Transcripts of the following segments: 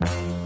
It's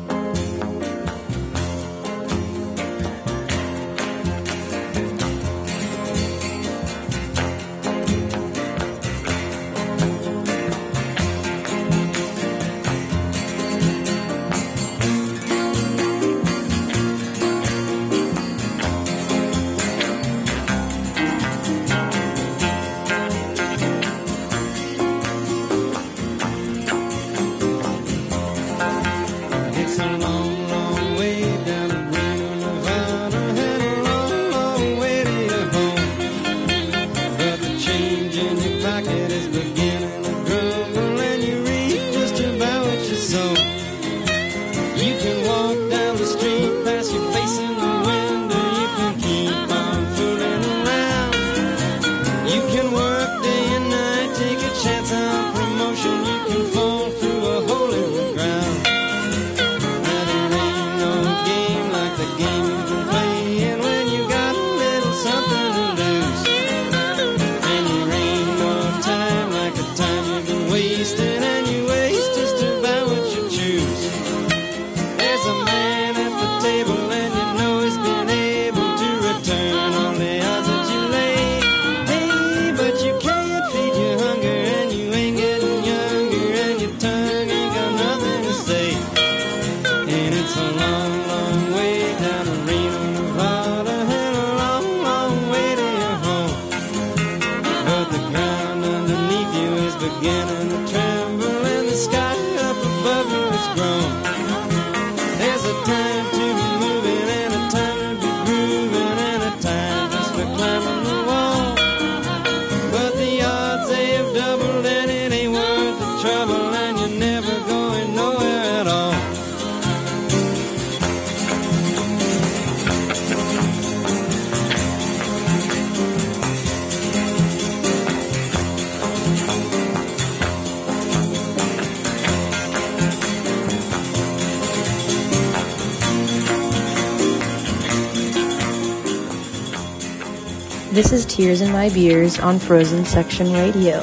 Tears in My Beers on Frozen Section Radio.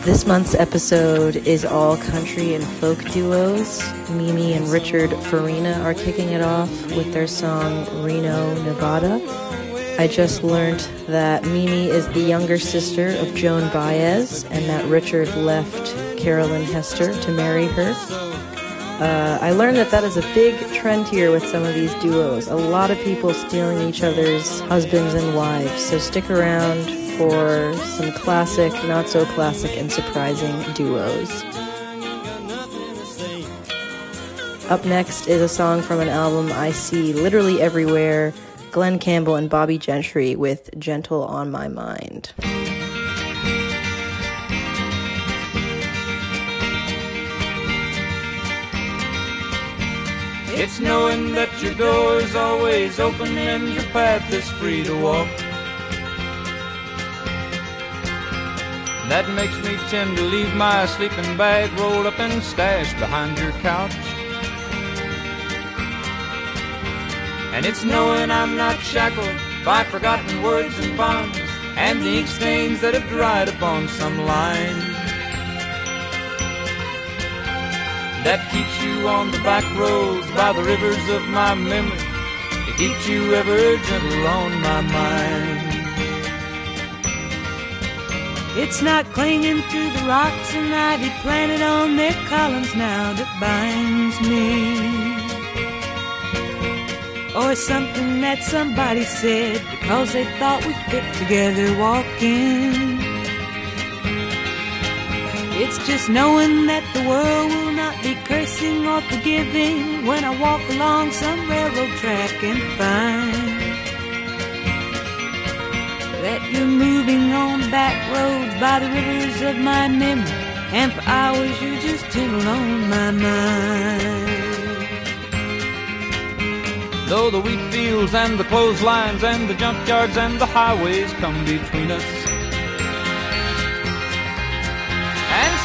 This month's episode is all country and folk duos. Mimi and Richard Farina are kicking it off with their song Reno, Nevada. I just learned that Mimi is the younger sister of Joan Baez and that Richard left Carolyn Hester to marry her. Uh, I learned that that is a big trend here with some of these duos. A lot of people stealing each other's husbands and wives. So stick around for some classic, not so classic, and surprising duos. Up next is a song from an album I see literally everywhere Glen Campbell and Bobbie Gentry with Gentle on My Mind. It's knowing that your door is always open and your path is free to walk. That makes me tend to leave my sleeping bag rolled up and stashed behind your couch. And it's knowing I'm not shackled by forgotten words and bonds and the ink stains that have dried upon some line. That keeps you on the back roads by the rivers of my memory. It keeps you ever gentle on my mind. It's not clinging to the rocks and ivy planted on their columns now that binds me. Or something that somebody said because they thought we'd fit together walking. It's just knowing that the world will be cursing or forgiving when I walk along some railroad track and find that you're moving on back roads by the rivers of my memory, and for hours you're just gentle on my mind. Though the wheat fields and the clotheslines and the junkyards and the highways come between us.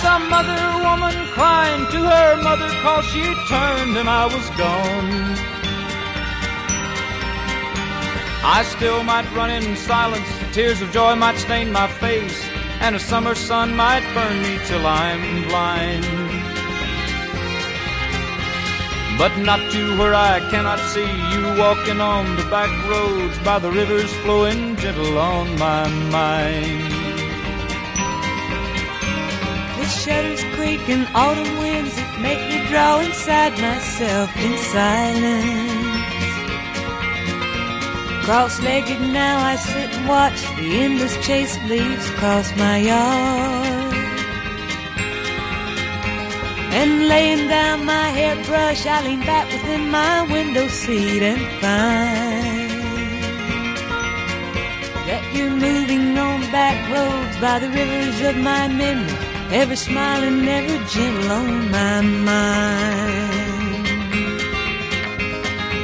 Some other woman crying to her mother cause she turned and I was gone. I still might run in silence, tears of joy might stain my face, and a summer sun might burn me till I'm blind. but not to where I cannot see you walking on the back roads by the rivers flowing gentle on my mind. The shutters creak and autumn winds that make me draw inside myself in silence. Cross-legged now I sit and watch the endless chase of leaves across my yard. And laying down my hairbrush, I lean back within my window seat and find that you're moving on back roads by the rivers of my memory, ever smiling, ever gentle on my mind.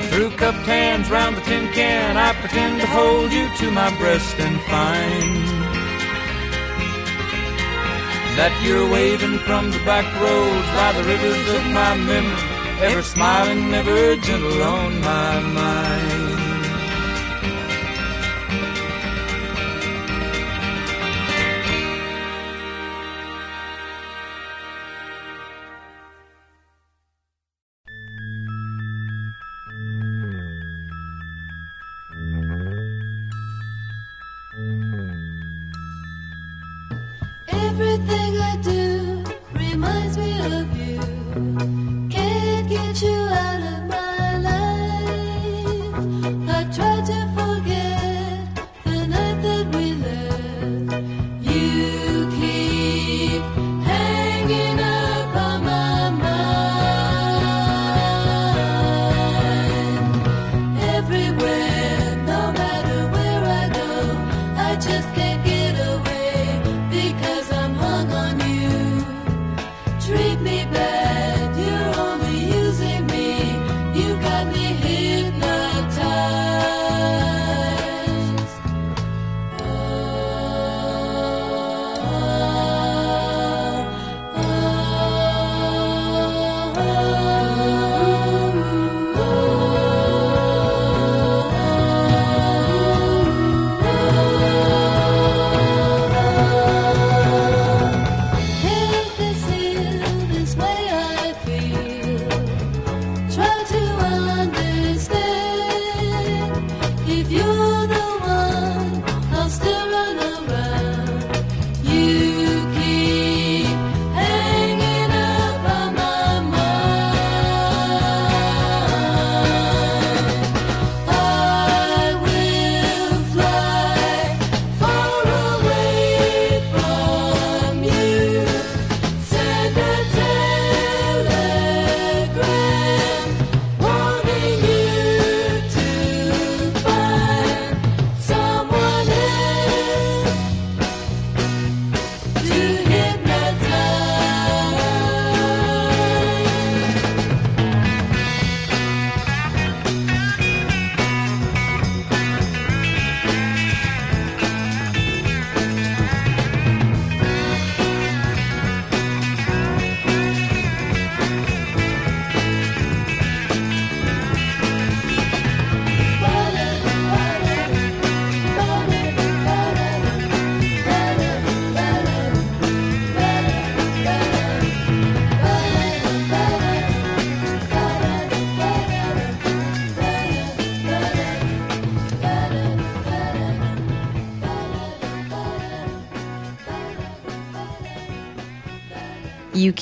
Through cupped hands round the tin can, I pretend to hold you to my breast and find that you're waving from the back roads by the rivers of my memory, ever smiling, ever gentle on my mind.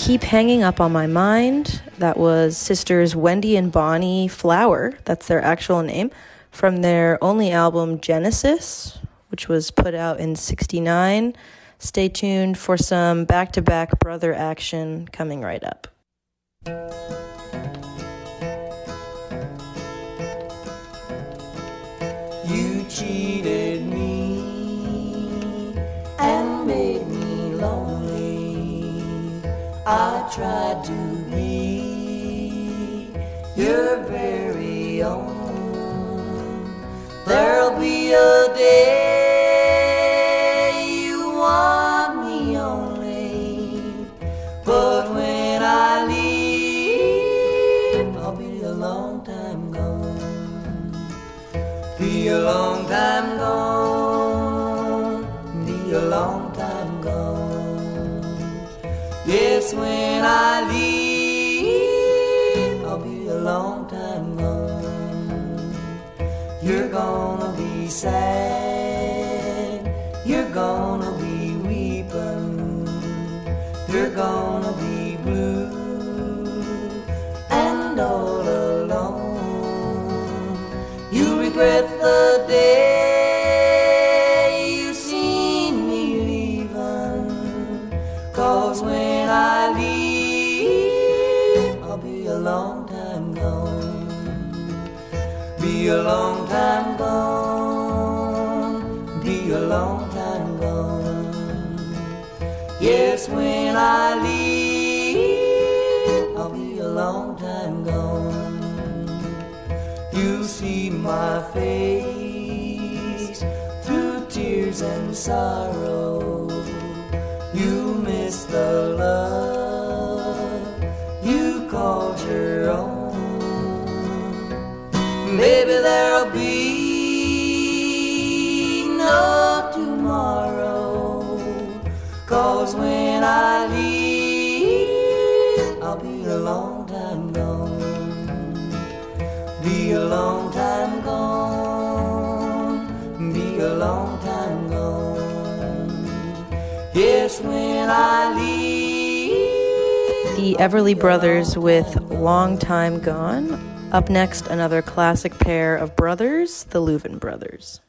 Keep Hanging Up on My Mind. That was sisters Wendy and Bonnie Flower. That's their actual name. From their only album Genesis, which was put out in 69. Stay tuned for some back to back brother action coming right up. Tried to be your very own. There'll be a day When I leave, I'll be a long time gone. You're gonna be sad. You're gonna be weeping. You're gonna when I leave, I'll be a long time gone. You'll see my face through tears and sorrow. You miss the long time gone. Be a long time gone. Be a long time gone. Yes, when I leave. The Everly Brothers with Long Time Gone. Up next, another classic pair of brothers, the Louvin Brothers.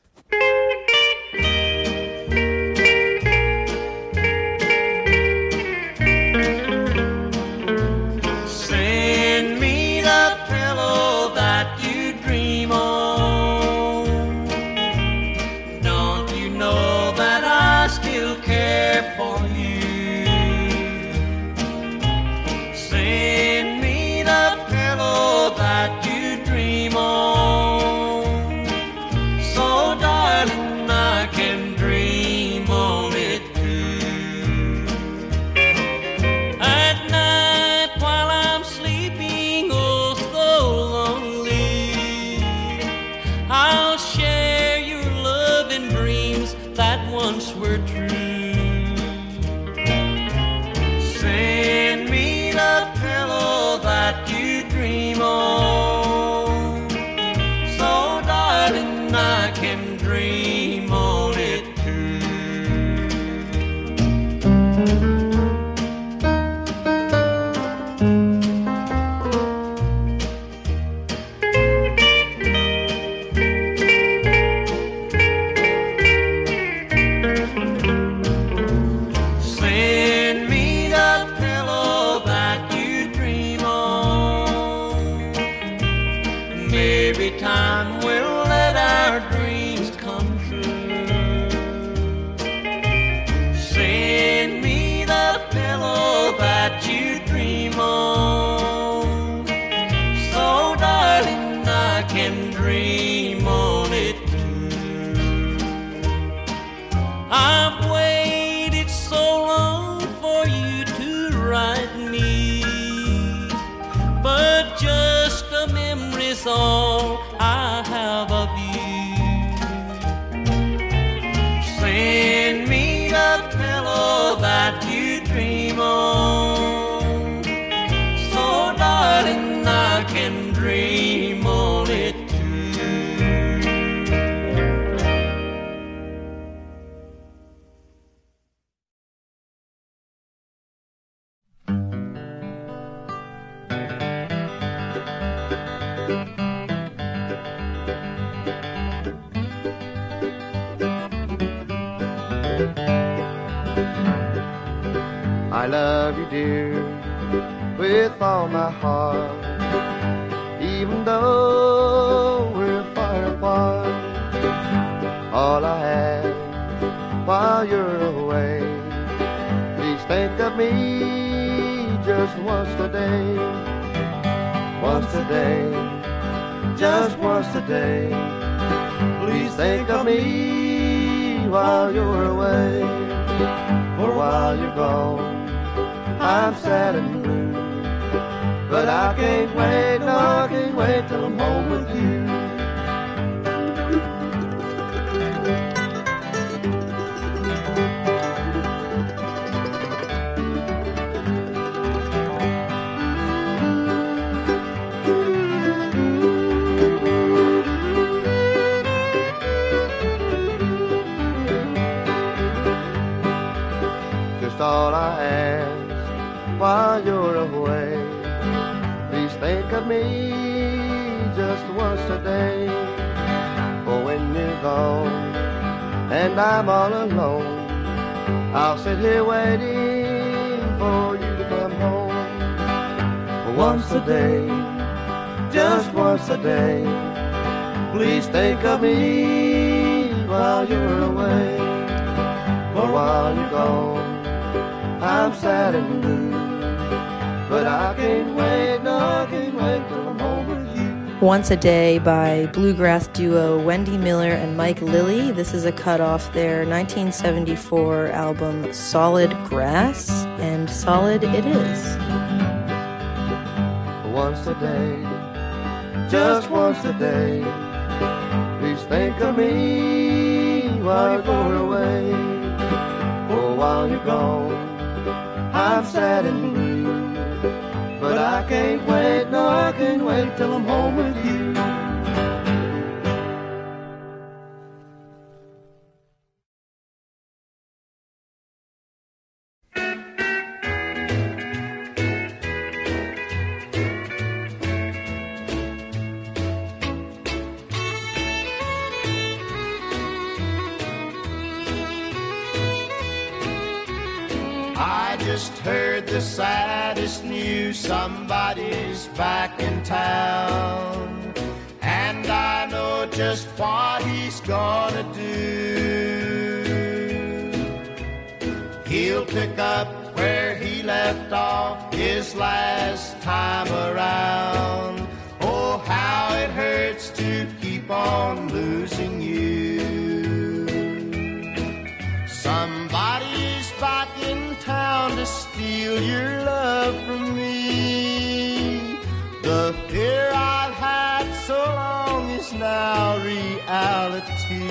My heart. Even though we're far apart, all I have while you're away. Please think of me just once a day, once a day, just once a day. Please think of me while you're away, or while you're gone. I'm sad and. But I can't wait, no, I can't wait till I'm home with you. I'm all alone. I'll sit here waiting for you to come home. Once a day, just once a day. Please think of me while you're away. For while you're gone, I'm sad and blue. But I can't wait, no, I can't wait Once a Day by bluegrass duo Wendy Miller and Mike Lilly. This is a cut off their 1974 album Solid Grass, and solid it is. once a day, just once a day. Please think of me while you're going away. For while you're gone, I'm sad and I can't wait, no, I can't wait till I'm home with you. Somebody's back in town. And I know just what he's gonna do. He'll pick up where he left off his last time around. Oh, how it hurts to keep on losing you. Somebody's back in town to steal your love reality.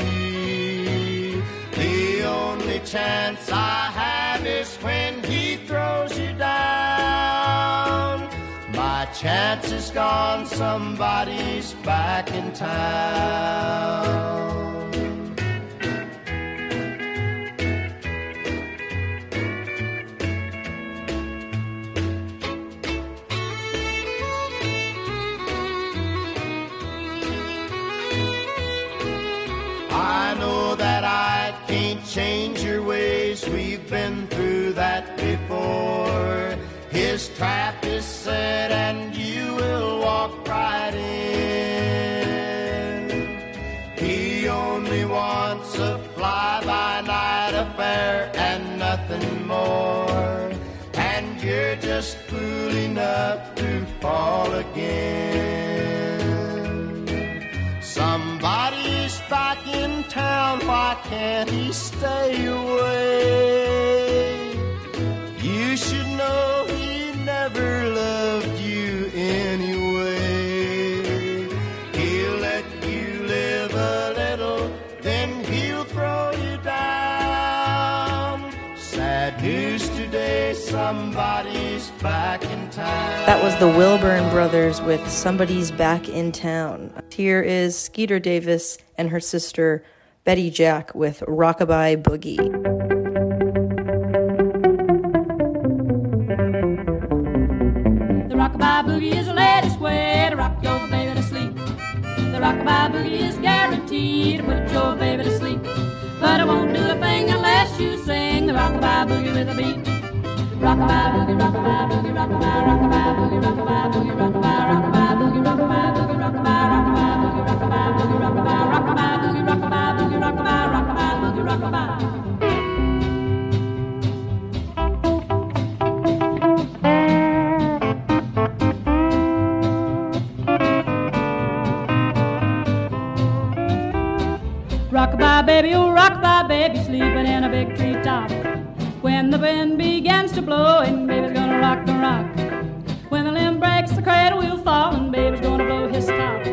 The only chance I have is when he throws you down. My chance is gone, somebody's back in town. Trap is set and you will walk right in. He only wants a fly-by-night affair and nothing more. And you're just fool enough to fall again. Somebody's back in town, why can't he stay away? You should know never loved you anyway. He'll let you live a little, then he'll throw you down. Sad news today, somebody's back in town. That was the Wilburn Brothers with Somebody's Back in Town. Here is Skeeter Davis and her sister Betty Jack with Rockabye Boogie. Boogie is the latest way to rock your baby to sleep. The rockabye boogie is guaranteed to put your baby to sleep. But it won't do a thing unless you sing the rockabye boogie with a beat. Rockabye boogie, rockabye boogie, rockabye, rockabye boogie, rockabye boogie, rockabye, rockabye boogie, rockabye boogie, rockabye, rockabye boogie, rockabye boogie, rockabye, rockabye boogie, rockabye boogie, rockabye, rockabye boogie, rockabye. Rockabye baby, oh rockabye baby, sleeping in a big treetop. When the wind begins to blow, and baby's gonna rock the rock. When the limb breaks, the cradle will fall, and baby's gonna blow his top.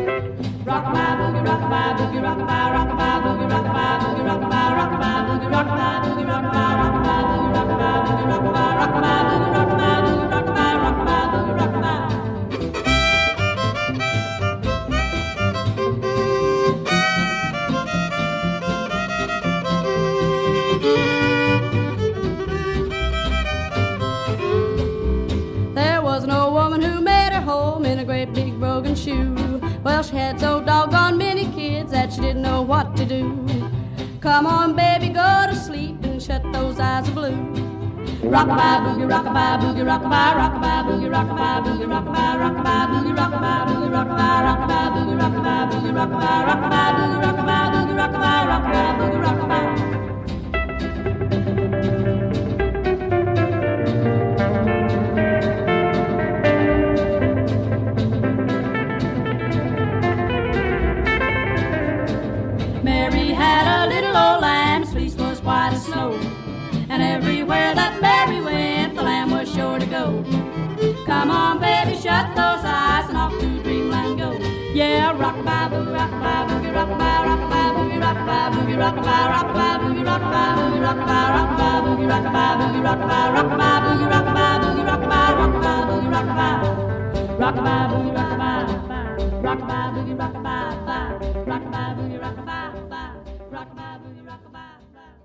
Rockabye boogie, rockabye boogie, rockabye, rockabye boogie, rockabye boogie, rockabye, rockabye boogie, rockabye boogie, rockabye, rockabye boogie, rockabye boogie, rockabye, rockabye boogie, rockabye Well, she had so doggone many kids that she didn't know what to do. Come on, baby, go to sleep and shut those eyes of blue. Rockabye boogie, rockabye boogie, rockabye, rockabye boogie, rockabye boogie, rockabye, rockabye boogie, rockabye boogie, rockabye, rockabye boogie, rockabye boogie, rockabye, rockabye boogie, rockabye boogie, rockabye, rockabye boogie, rockabye.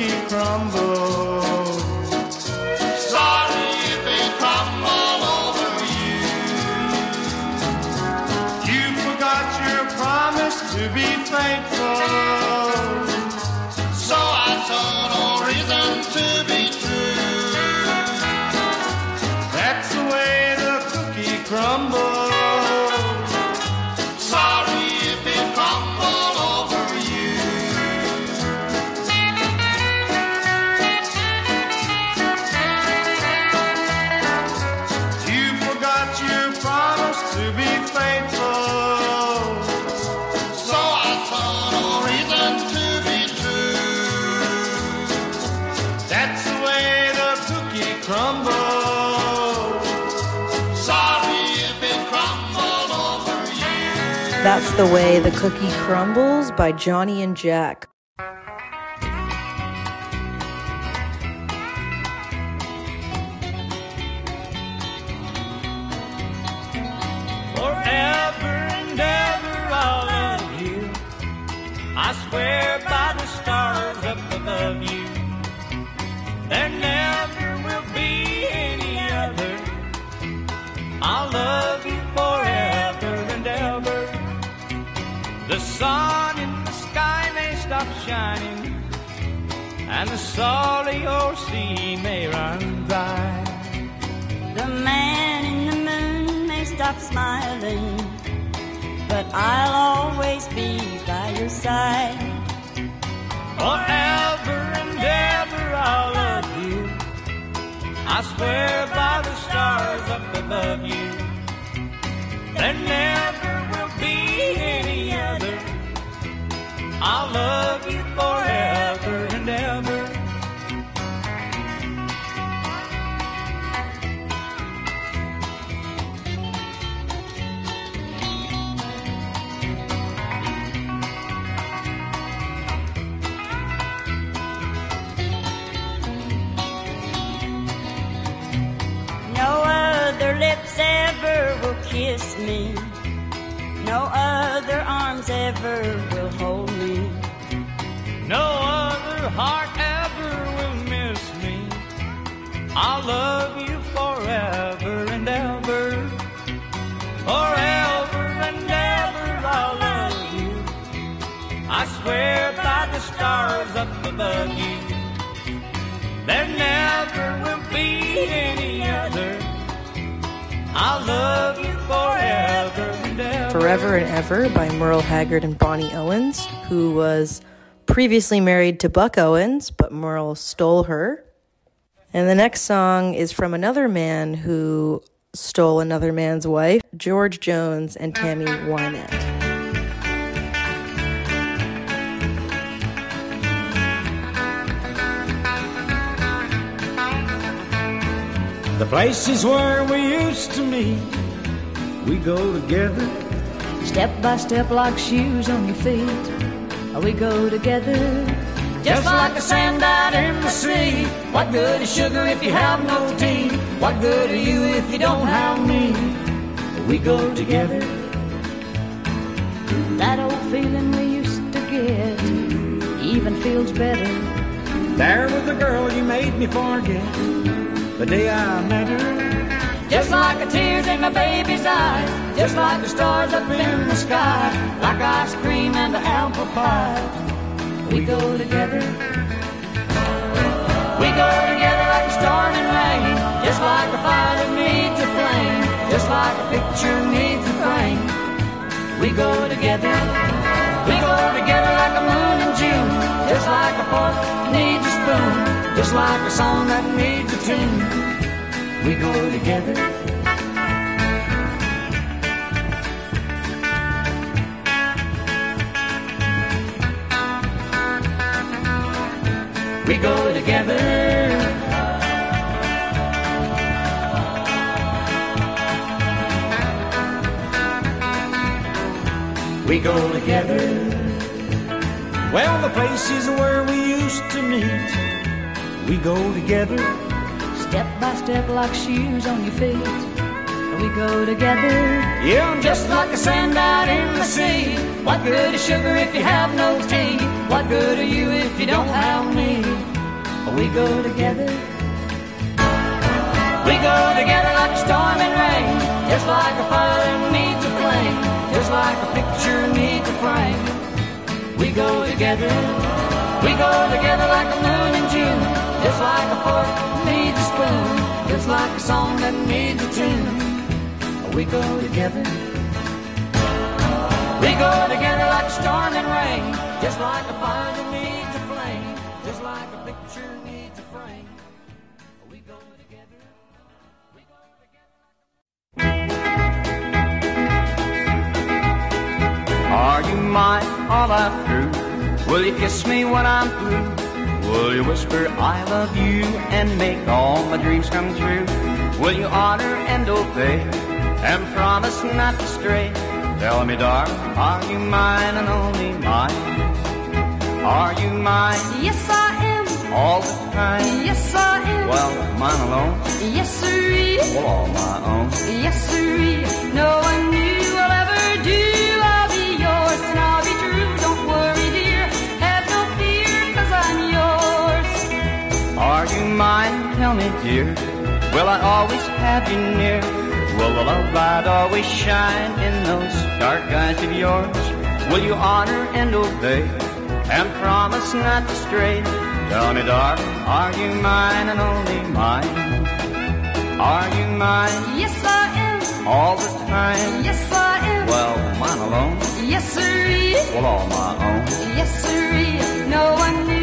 cookie crumbles. The way the cookie crumbles by Johnny and Jack. And the salty old sea may run dry. The man in the moon may stop smiling, but I'll always be by your side. Forever and ever I'll love you. I swear by the stars up above you. There never will be any other. I'll love you ever will hold me. No other heart ever will miss me. I'll love you forever and ever. Forever and ever I'll love you. I swear by the stars up above you. There never will be any other. I'll love Forever and Ever by Merle Haggard and Bonnie Owens, who was previously married to Buck Owens, but Merle stole her. And the next song is from another man who stole another man's wife, George Jones and Tammy Wynette. The places where we used to meet, we go together. Step by step like shoes on your feet. We go together. Just like the sand out in the sea. What good is sugar if you have no tea? What good are you if you don't have me? We go together. That old feeling we used to get even feels better. There was the girl you made me forget the day I met her. Just like the tears in my baby's eyes. Just like the stars up in the sky. Like ice cream and the apple pie. We go together. We go together like a storm and rain. Just like a fire that needs a flame. Just like a picture needs a frame. We go together. We go together like a moon in June. Just like a fork needs a spoon. Just like a song that needs a tune. We go together. We go together. We go together. Well, the places where we used to meet, we go together. Step by step like shoes on your feet. We go together. Yeah, I'm Just like the sand out in the sea. What good is sugar if you have no tea? What good are you if you don't have me? We go together. We go together like a storm and rain. Just like a fire needs a flame. Just like a picture needs a frame. We go together. We go together like a moon in June. Just like a fork needs spoon. Just like a song that needs a tune. We go together. We go together like a storm and rain. Just like a fire that needs a flame. Just like a picture needs a frame. We go together. We go together. Are you mine all I'm through? Will you kiss me when I'm through? Will you whisper I love you and make all my dreams come true? Will you honor and obey and promise not to stray? Tell me, darling, are you mine and only mine? Are you mine Yes, I am. all the time? Yes, I am. Well, mine alone, Yes, sirree. well, all my own. Yes, sirree. No one knew will ever do. Are you mine? Tell me, dear. Will I always have you near? Will the love light always shine in those dark eyes of yours? Will you honor and obey and promise not to stray? Tell me, darling, are you mine and only mine? Are you mine Yes, I am. all the time? Yes, I am. Well, mine alone, Yes, sirree. well, all my own. Yes, sirree. No one knew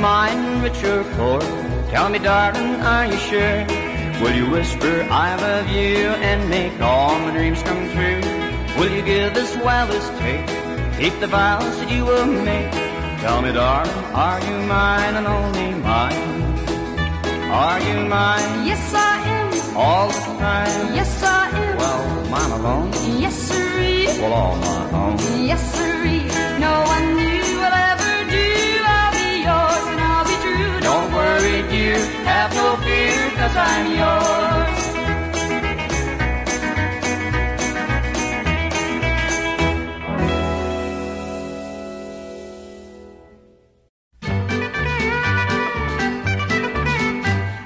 mine, rich or poor? Tell me, darling, are you sure? Will you whisper I love you and make all my dreams come true? Will you give as well as take? Keep the vows that you will make. Tell me, darling, are you mine and only mine? Are you mine Yes, I am. all the time? Yes, I am. Well, mine alone, Yes, sirree. well, all my own. Yes, sirree. Dear, have no fear, cause I'm yours.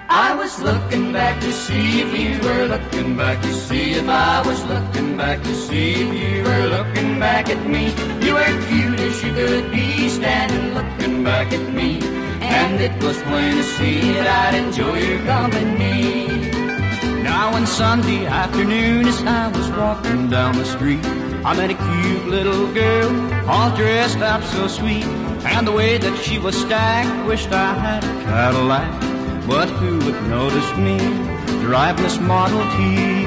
I was looking back to see if you were looking back to see if I was looking back to see if you were looking back at me. You were cute as you could be, standing looking back at me. And it was plain to see that I'd enjoy your company. Now one Sunday afternoon as I was walking down the street, I met a cute little girl, all dressed up so sweet. And the way that she was stacked, wished I had a Cadillac. But who would notice me driving this Model T?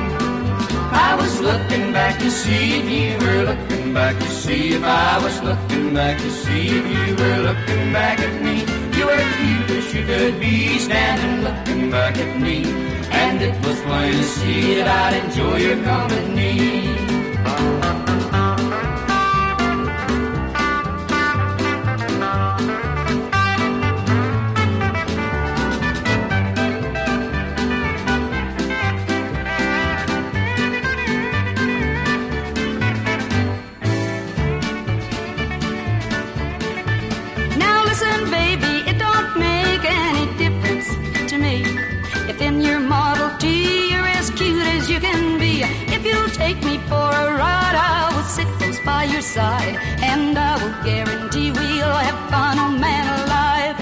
I was looking back to see if you were looking back to see if I was looking back to see if you were looking back at me. You were cute as you could be, standing looking back at me. And it was plain to see that I'd enjoy your company. Side. And I will guarantee we'll have fun, man alive.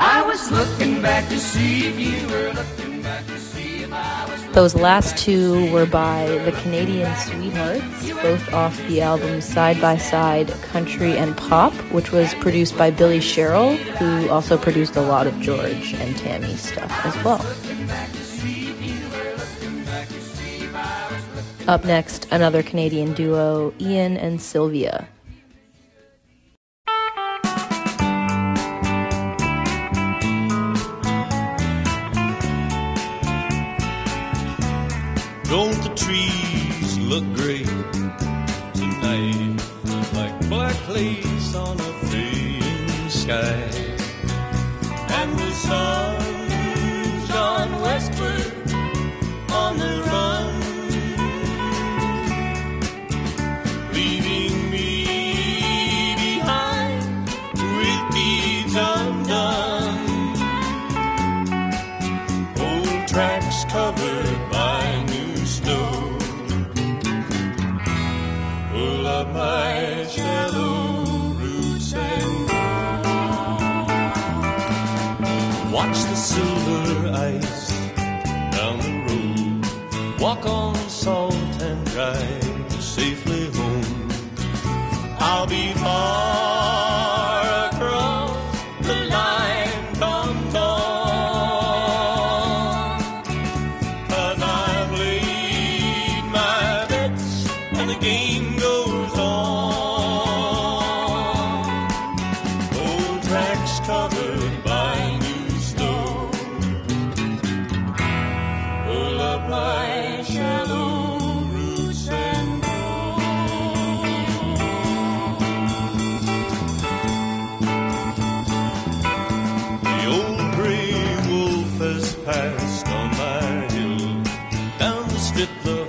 I was looking back to see if you were looking back to see if I was Those last two were by the Canadian Sweethearts, both off the album Side by Side Country and Pop, which was produced by Billy Sherrill, who also produced a lot of George and Tammy stuff as well. Up next, another Canadian duo, Ian and Sylvia. Passed on my hill. Down the strip the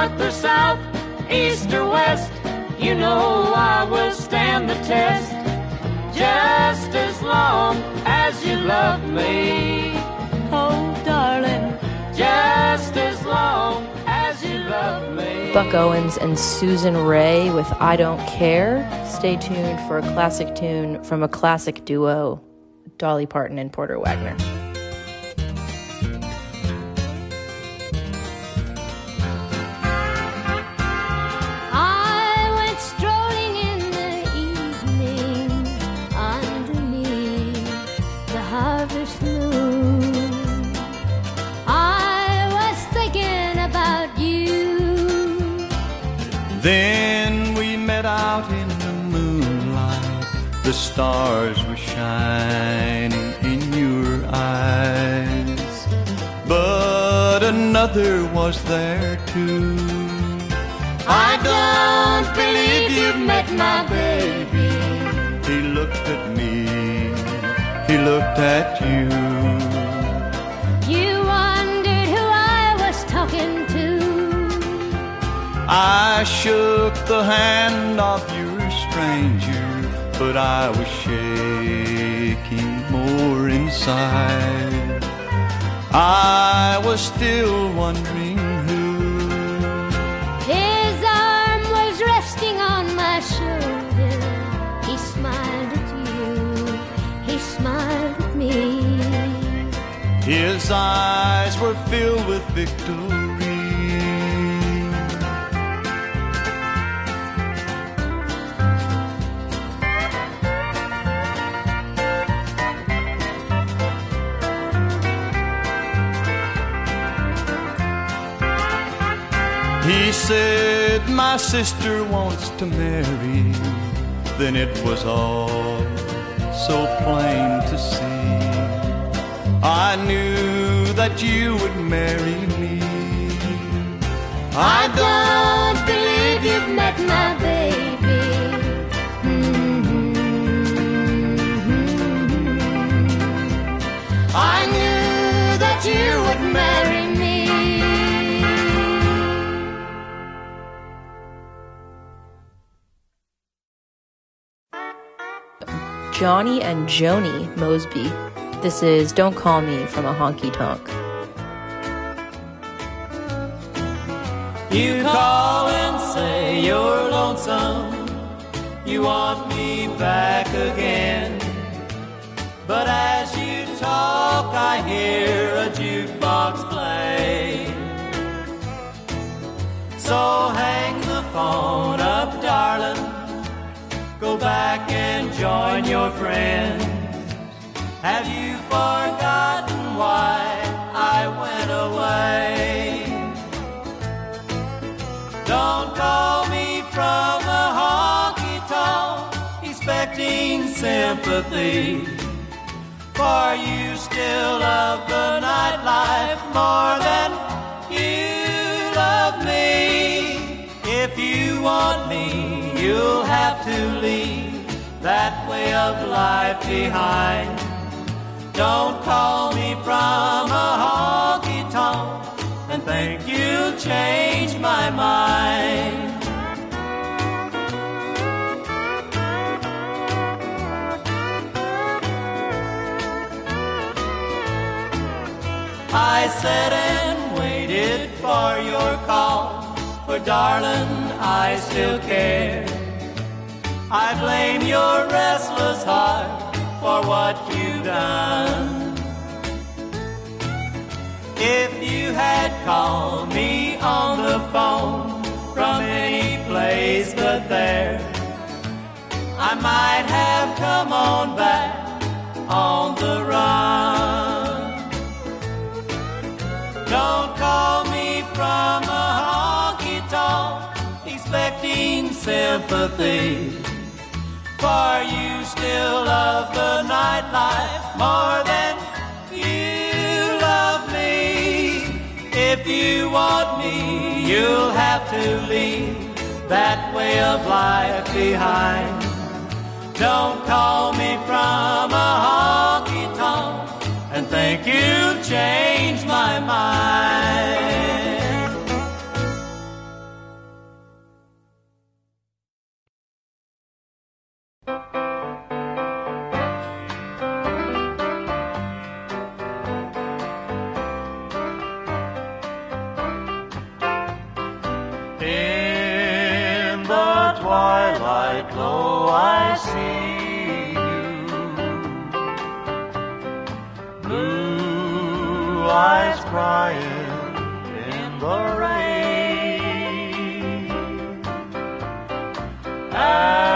North or south, east or west, you know I will stand the test. Just as long as you love me. oh, darling. Just as long as you love me. Buck Owens and Susan Raye with I Don't Care. Stay tuned for a classic tune from a classic duo, Dolly Parton and Porter Wagoner. The stars were shining in your eyes. But another was there too. I don't believe you've met my baby. He looked at me, he looked at you. You wondered who I was talking to. I shook the hand of your stranger, but I was shaking more inside. I was still wondering who. His arm was resting on my shoulder. He smiled at you. He smiled at me. His eyes were filled with victory. He said, My sister wants to marry. Then it was all so plain to see. I knew that you would marry me. I don't believe you've met my baby. Mm-hmm. Mm-hmm. I knew that you Johnny and Jonie Mosby. This is Don't Call Me from a Honky Tonk. You call and say you're lonesome. You want me back again. But as you talk, I hear a jukebox play. So hang the phone up. Go back and join your friends. Have you forgotten why I went away? Don't call me from the honky tonk, expecting sympathy. For you still love the nightlife more than you love me. If you want me, you'll have to leave that way of life behind. Don't call me from a honky tonk and think you'll change my mind. I sat and waited for your call, for darling, I still care. I blame your restless heart for what you've done. If you had called me on the phone from any place but there, I might have come on back on the run. Don't call sympathy. For you still love the nightlife more than you love me. If you want me, you'll have to leave that way of life behind. Don't call me from a honky tonk and think you'll change my mind. Crying in the rain. As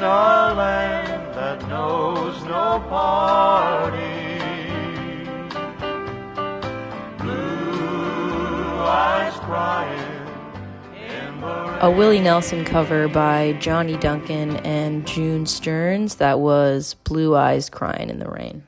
in a land that knows no rain. a Willie Nelson cover by Johnny Duncan and June Stearns that was Blue Eyes Crying in the Rain.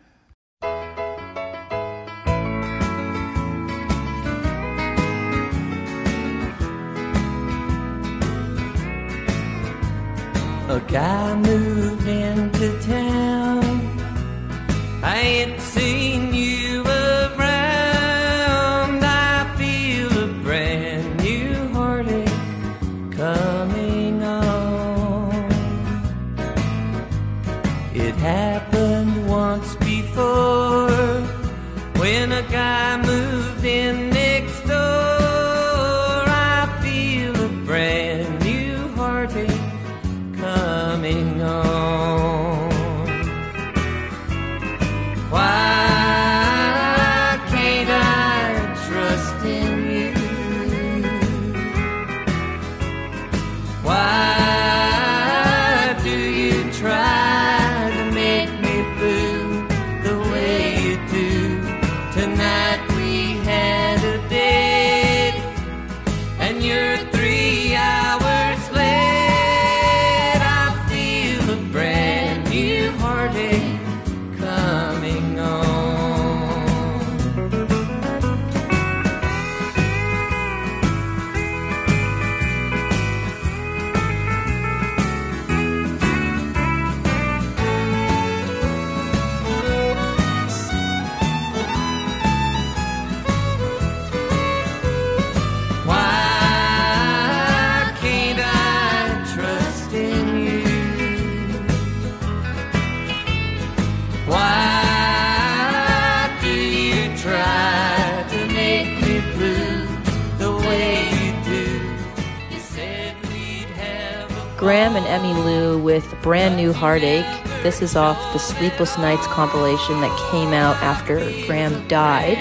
And Emmylou with Brand New Heartache. This is off the Sleepless Nights compilation that came out after Graham died.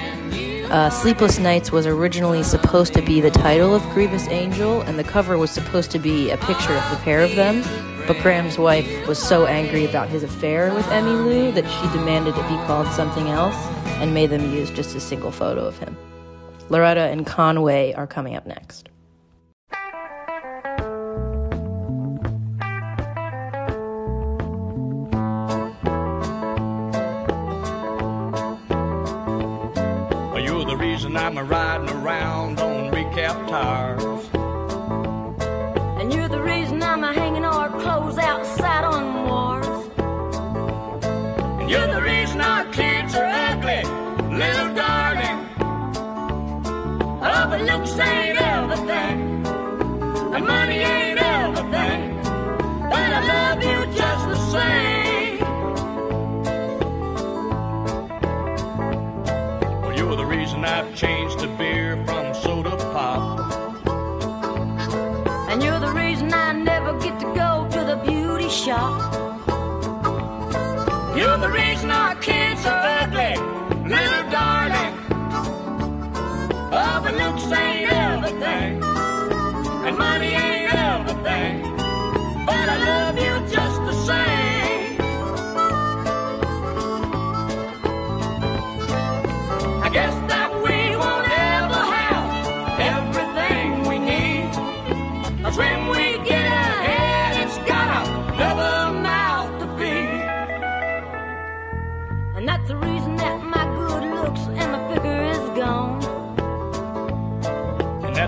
Uh, Sleepless Nights was originally supposed to be the title of Grievous Angel, and the cover was supposed to be a picture of the pair of them. But Graham's wife was so angry about his affair with Emmylou that she demanded it be called something else and made them use just a single photo of him. Loretta and Conway are coming up next. You're I'm a riding around on recap tires. And you're the reason I'm a hanging our clothes outside on wars. And you're the reason our kids are ugly, little darling. Oh, but looks ain't everything. And money ain't everything. But I love you just the same. Well, the reason I've changed to beer from soda pop. And you're the reason I never get to go to the beauty shop. You're the reason our kids are ugly, little darling. Oh, but looks ain't everything. And money ain't everything. But I love you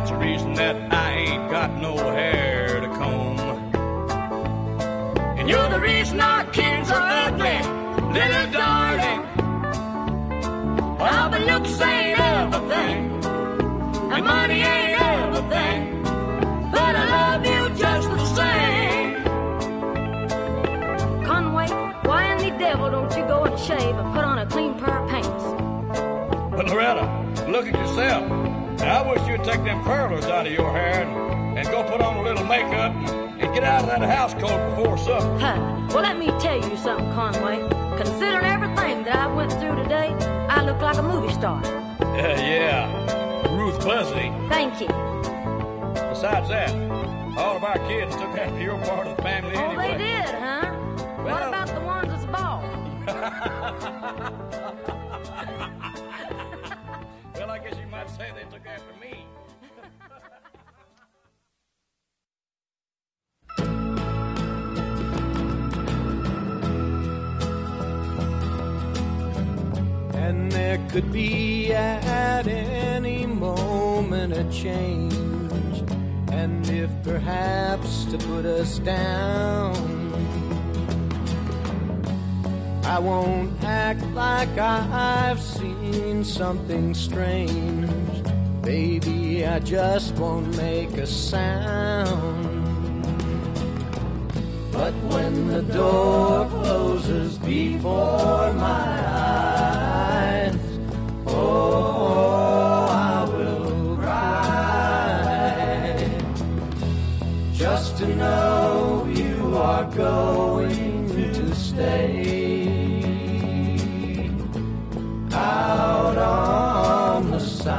that's the reason that I ain't got no hair to comb. And you're the reason our kids are ugly, little darling. Well, but looks ain't everything, and money ain't everything. But I love you just the same. Conway, why in the devil don't you go and shave and put on a clean pair of pants? But Loretta, look at yourself. I wish you'd take them curlers out of your hair and, and go put on a little makeup and, get out of that house coat before supper. Huh. Well, let me tell you something, Conway. Considering everything that I went through today, I look like a movie star. Yeah, yeah. Ruth Buzzi. Thank you. Besides that, all of our kids took after your part of the family Oh, anyway. they did, huh? What about the ones that's bald? I'd say they took after me. and there could be at any moment a change. And if perhaps to put us down I won't act like I've seen something strange. Baby, I just won't make a sound. But when the door closes before my eyes, oh, I will cry. Just to know you are going to stay out on the side.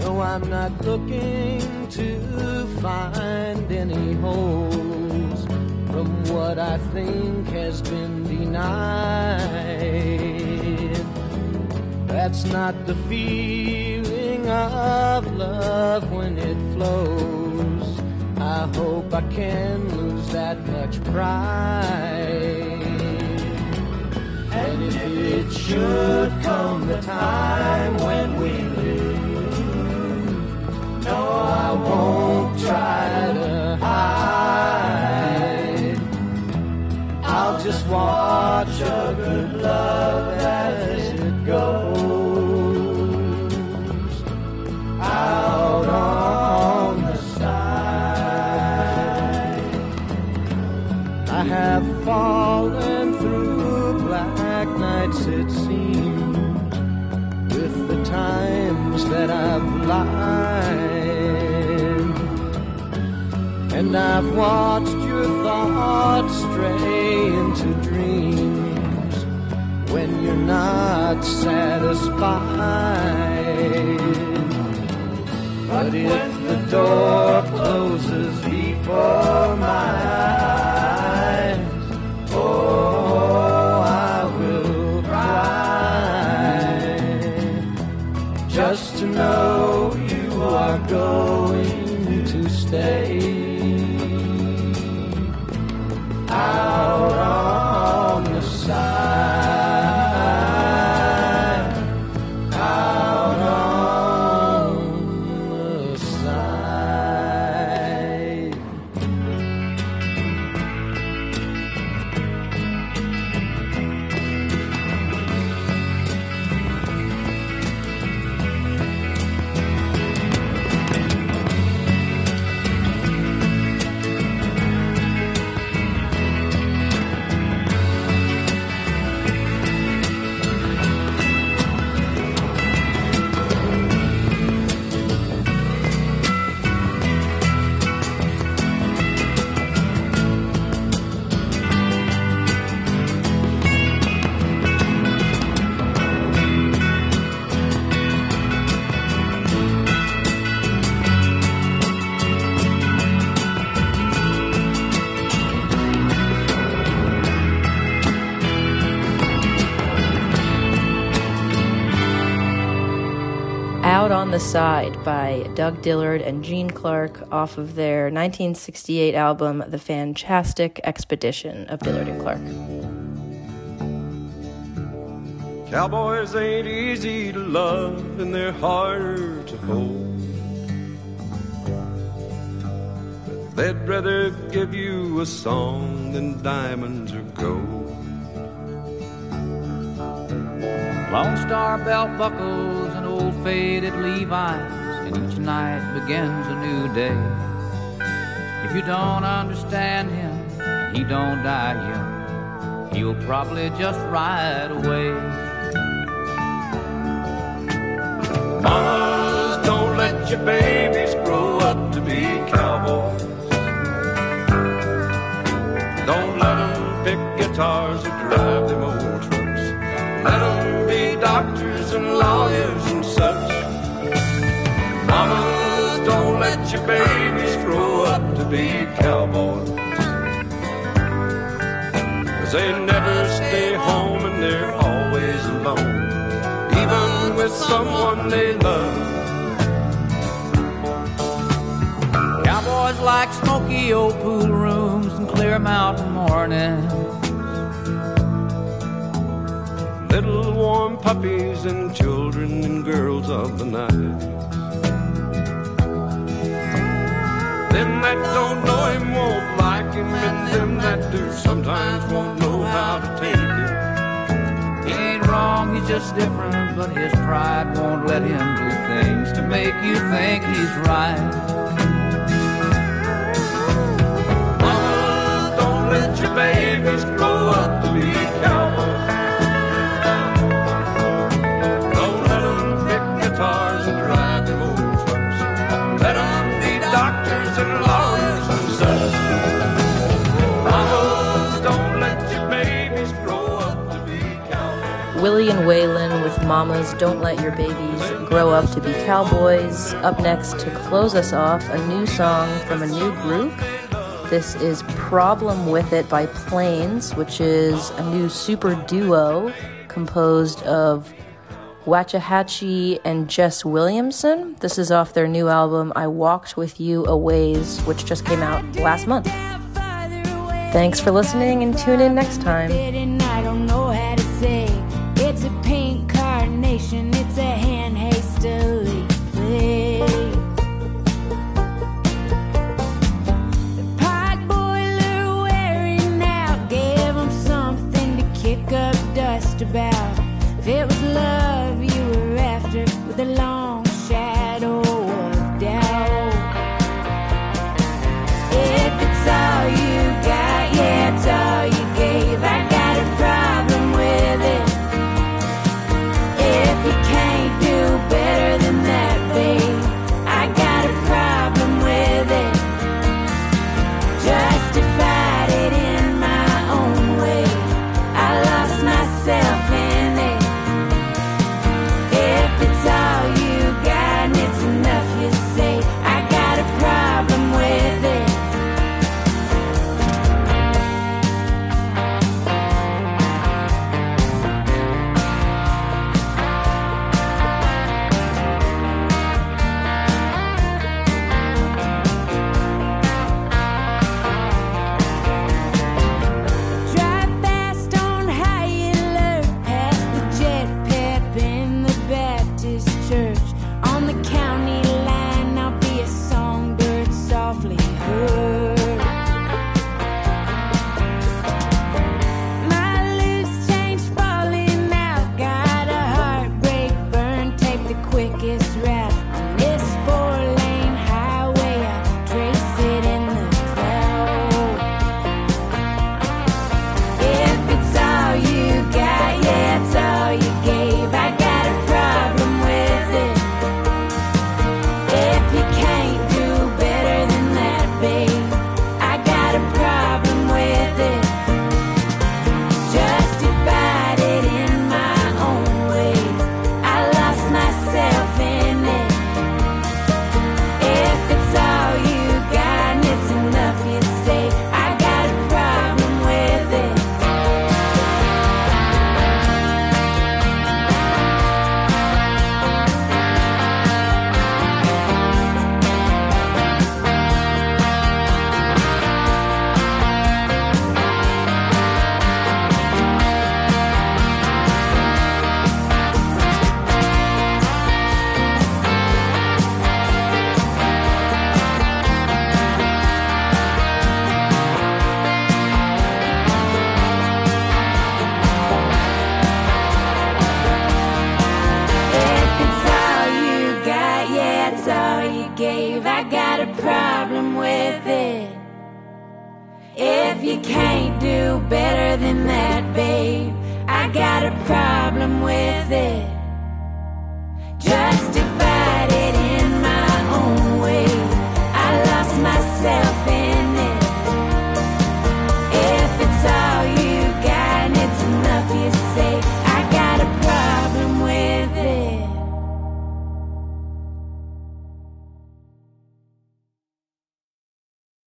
No, I'm not looking to find any holes from what I think has been denied. That's not the feeling of love when it flows. I hope I can lose that much pride. It should come the time when we lose, no, I won't try to hide. I'll just watch a good love as it goes out on the side. I have fallen that I've lied. And I've watched your thoughts stray into dreams when you're not satisfied. But if the door Side by Doug Dillard and Gene Clark off of their 1968 album, The Fantastic Expedition of Dillard and Clark. Cowboys ain't easy to love and they're harder to hold. They'd rather give you a song than diamonds or gold. Lone Star belt buckles and old faded Levi's, and each night begins a new day. If you don't understand him, and he don't die young, he'll probably just ride away. Mamas, don't let your babies grow up to be cowboys. Don't let them pick guitars or drive Be cowboys. Cause they never stay home and they're always alone, even with someone they love. Cowboys like smoky old pool rooms and clear mountain mornings. Little warm puppies and children and girls of the night. Them that don't know him won't like him, and them that do sometimes won't know how to take it. He ain't wrong, he's just different, but his pride won't let him do things to make you think he's right. Mama, don't let your babies grow up Willie and Waylon with Mama's Don't Let Your Babies Grow Up to Be Cowboys. Up next to close us off, a new song from a new group. This is Problem With It by Plains, which is a new super duo composed of Waxahatchee and Jess Williamson. This is off their new album, I Walked With You A Ways, which just came out last month. Thanks for listening and tune in next time.